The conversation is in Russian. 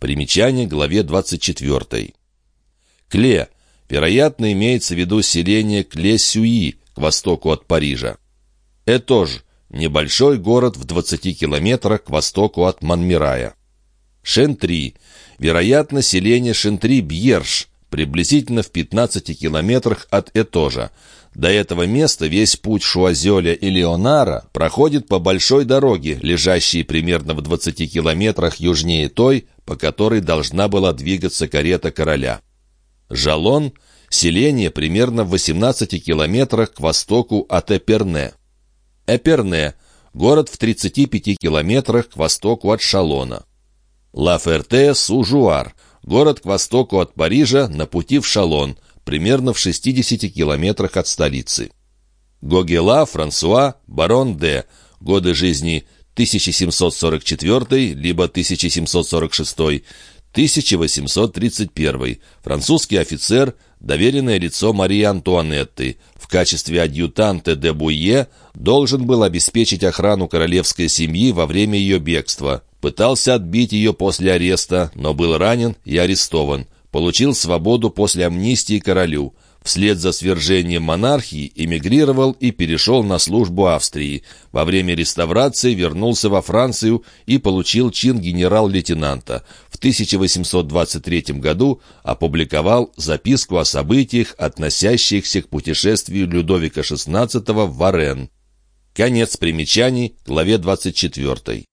Примечание главе 24. Кле. Вероятно, имеется в виду селение Кле-Сюи к востоку от Парижа. Этож. Небольшой город в 20 километрах к востоку от Манмирая. Шентри. Вероятно, селение Шентри-Бьерш, приблизительно в 15 километрах от Этожа. До этого места весь путь Шуазеля и Леонара проходит по большой дороге, лежащей примерно в 20 километрах южнее той, по которой должна была двигаться карета короля. Жалон – селение примерно в 18 километрах к востоку от Эперне. Эперне – город в 35 километрах к востоку от Шалона. Ла-Ферте-Сужуар – город к востоку от Парижа на пути в Шалон – примерно в 60 километрах от столицы. Гогела Франсуа, барон Д. Годы жизни 1744 либо 1746, 1831. Французский офицер, доверенное лицо Марии Антуанетты. В качестве адъютанта де Буе должен был обеспечить охрану королевской семьи во время ее бегства. Пытался отбить ее после ареста, но был ранен и арестован получил свободу после амнистии королю. Вслед за свержением монархии эмигрировал и перешел на службу Австрии. Во время реставрации вернулся во Францию и получил чин генерал-лейтенанта. В 1823 году опубликовал записку о событиях, относящихся к путешествию Людовика XVI в Варен. Конец примечаний, главе 24.